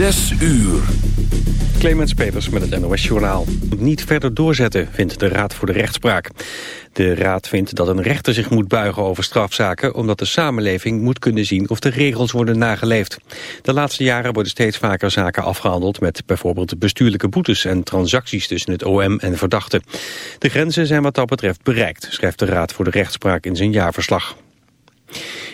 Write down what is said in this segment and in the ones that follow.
Zes uur. Clemens Peters met het NOS Journaal. Niet verder doorzetten, vindt de Raad voor de Rechtspraak. De Raad vindt dat een rechter zich moet buigen over strafzaken... omdat de samenleving moet kunnen zien of de regels worden nageleefd. De laatste jaren worden steeds vaker zaken afgehandeld... met bijvoorbeeld bestuurlijke boetes en transacties tussen het OM en verdachten. De grenzen zijn wat dat betreft bereikt, schrijft de Raad voor de Rechtspraak in zijn jaarverslag.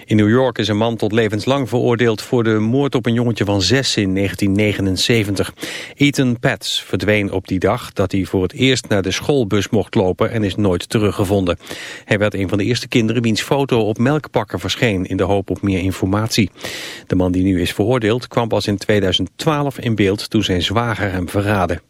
In New York is een man tot levenslang veroordeeld voor de moord op een jongetje van zes in 1979. Ethan Pats verdween op die dag dat hij voor het eerst naar de schoolbus mocht lopen en is nooit teruggevonden. Hij werd een van de eerste kinderen wiens foto op melkpakken verscheen in de hoop op meer informatie. De man die nu is veroordeeld kwam pas in 2012 in beeld toen zijn zwager hem verraadde.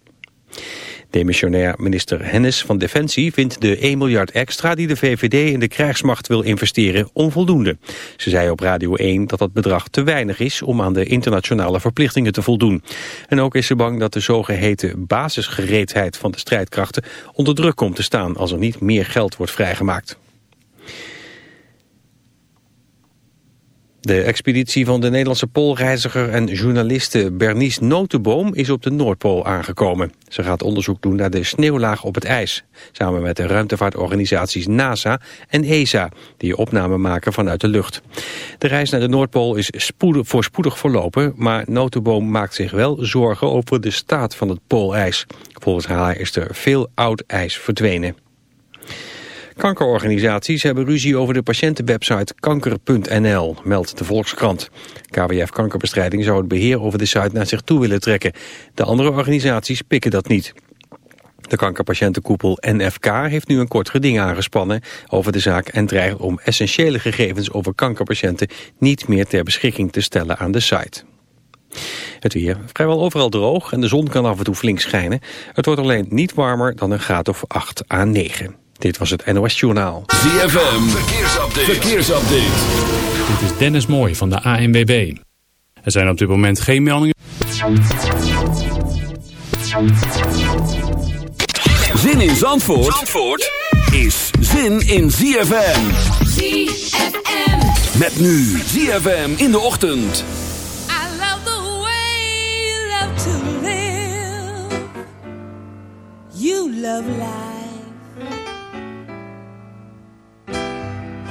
Demissionair minister Hennis van Defensie vindt de 1 miljard extra die de VVD in de krijgsmacht wil investeren onvoldoende. Ze zei op Radio 1 dat dat bedrag te weinig is om aan de internationale verplichtingen te voldoen. En ook is ze bang dat de zogeheten basisgereedheid van de strijdkrachten onder druk komt te staan als er niet meer geld wordt vrijgemaakt. De expeditie van de Nederlandse poolreiziger en journaliste Bernice Notenboom is op de Noordpool aangekomen. Ze gaat onderzoek doen naar de sneeuwlaag op het ijs, samen met de ruimtevaartorganisaties NASA en ESA, die opnamen maken vanuit de lucht. De reis naar de Noordpool is spoedig, voorspoedig verlopen, maar Notenboom maakt zich wel zorgen over de staat van het poolijs. Volgens haar is er veel oud ijs verdwenen. Kankerorganisaties hebben ruzie over de patiëntenwebsite kanker.nl, meldt de Volkskrant. KWF Kankerbestrijding zou het beheer over de site naar zich toe willen trekken. De andere organisaties pikken dat niet. De kankerpatiëntenkoepel NFK heeft nu een kort geding aangespannen over de zaak en dreigt om essentiële gegevens over kankerpatiënten niet meer ter beschikking te stellen aan de site. Het weer vrijwel overal droog en de zon kan af en toe flink schijnen. Het wordt alleen niet warmer dan een graad of 8 à 9. Dit was het NOS Journaal. ZFM, verkeersupdate. verkeersupdate. Dit is Dennis Mooij van de ANWB. Er zijn op dit moment geen meldingen. Zin in Zandvoort, Zandvoort is zin in ZFM. ZFM. Met nu ZFM in de ochtend. I love the way you love to live. You love life.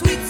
sweet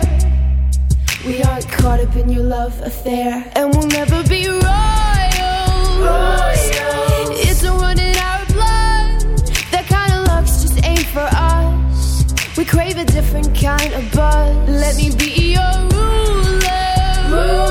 We aren't caught up in your love affair, and we'll never be royals. It's a run in our blood. That kind of love's just ain't for us. We crave a different kind of buzz. Let me be your ruler. ruler.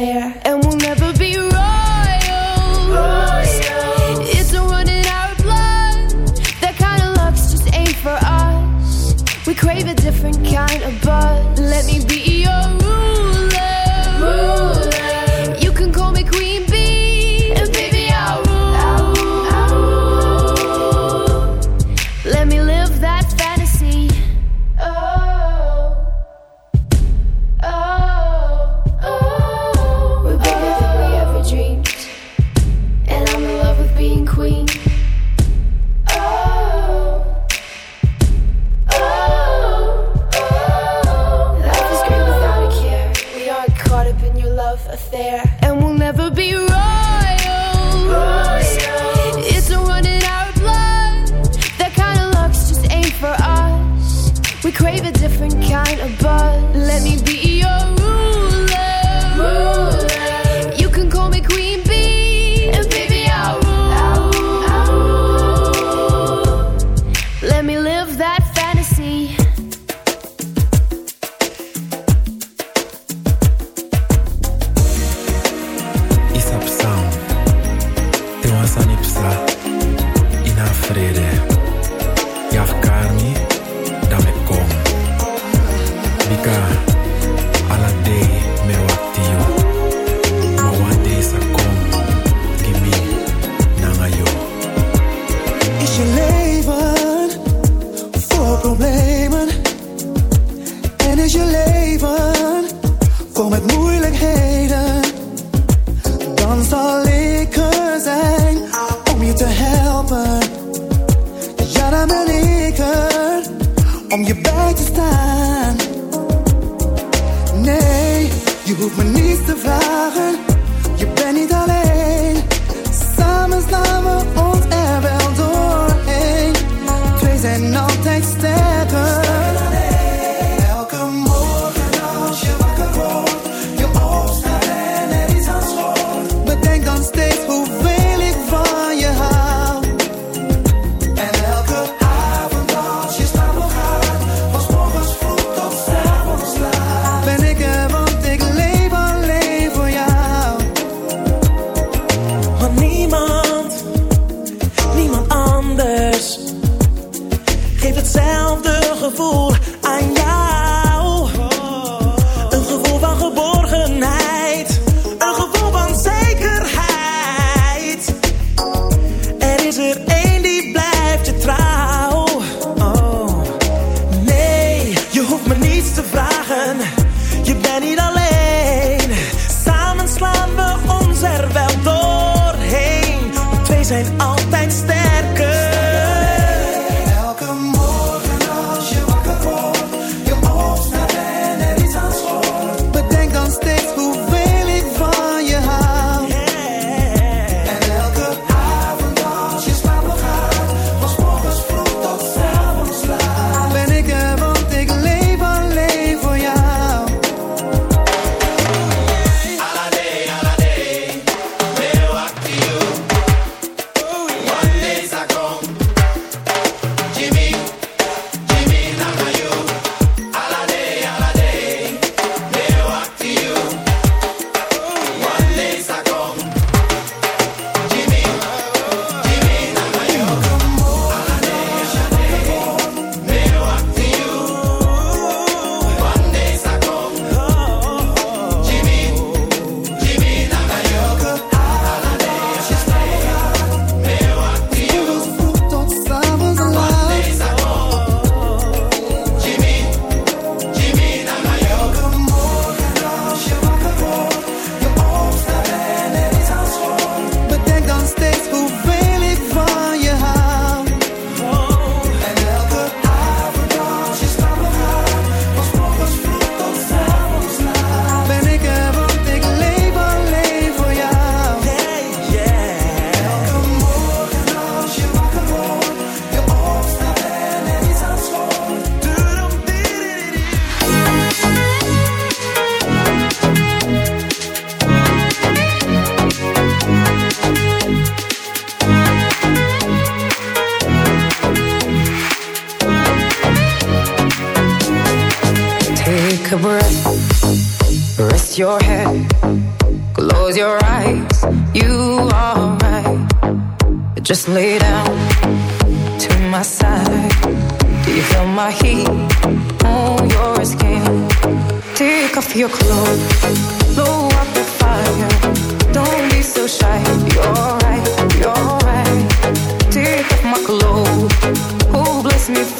there. en is je leven vol met moeilijkheden, dan zal ik er zijn om je te helpen. Ja, dan ben ik er om je bij te staan. Nee, je hoeft me niets te vragen me,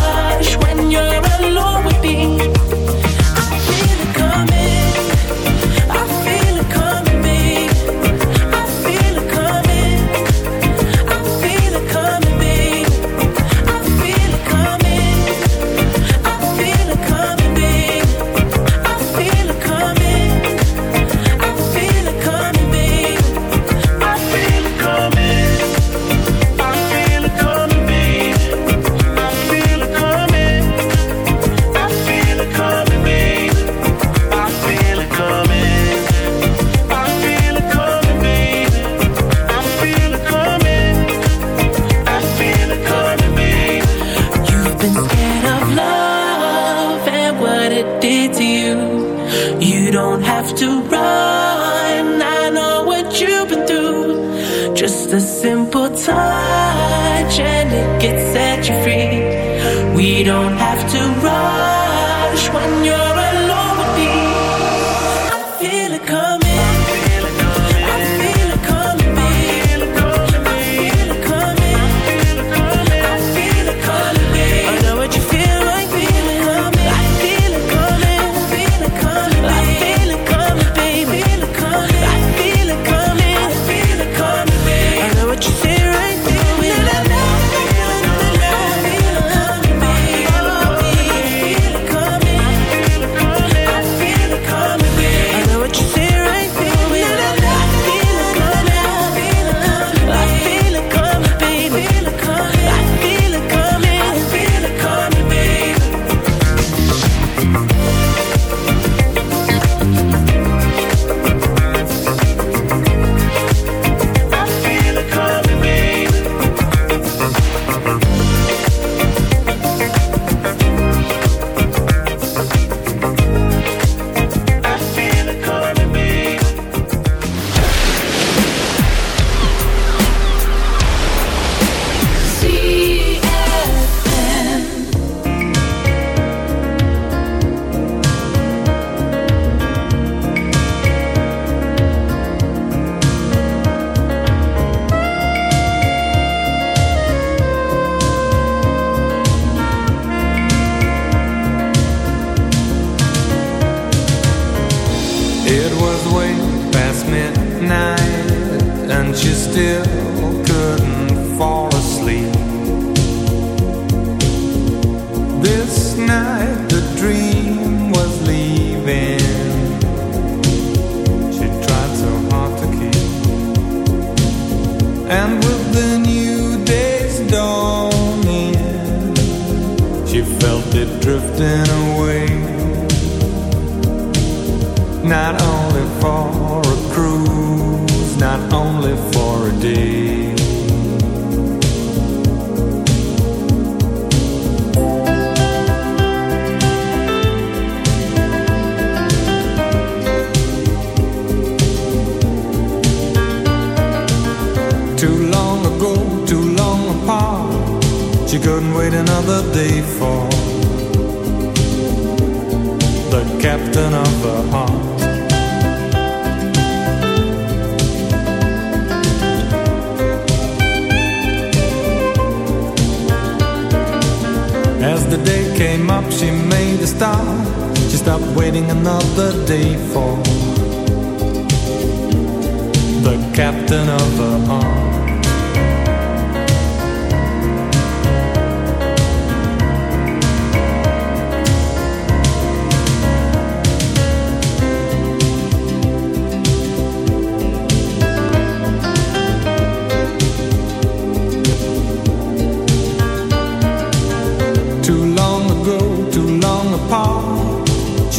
For the captain of the heart.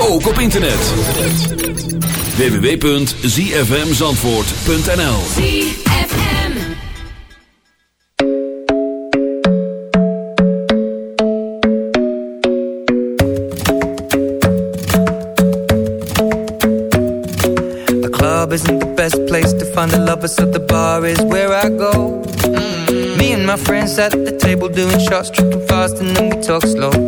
ook op internet. www.zfmzandvoort.nl ZFM The club isn't the best place to find the lovers So the bar is where I go. Mm. Me and my friends at the table doing shots Tripping fast and then we talk slow. Come over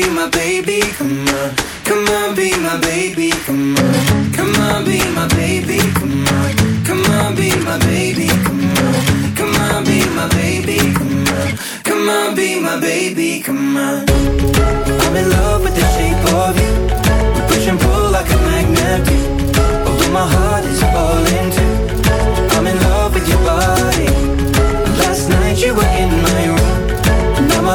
be my baby, come on. Come on, be my baby, come on. Come on, be my baby, come on. Come on, be my baby, come on. Come on, be my baby, come on. Come on, be my baby, come on. I'm in love with the shape of you. We push and pull like a magnet. Oh, my heart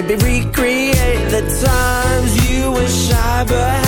Maybe recreate the times you were shy but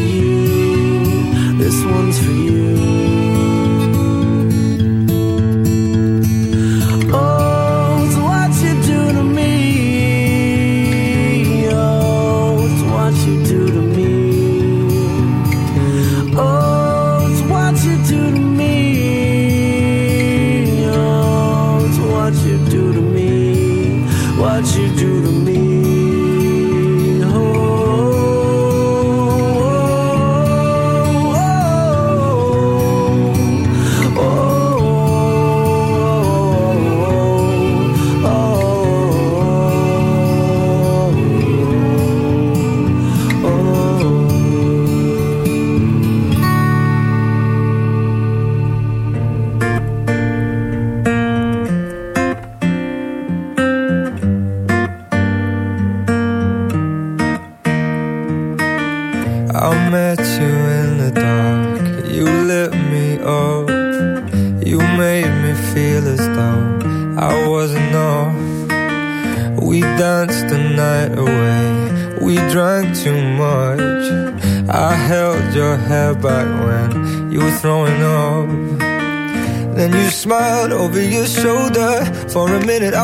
What you do to me.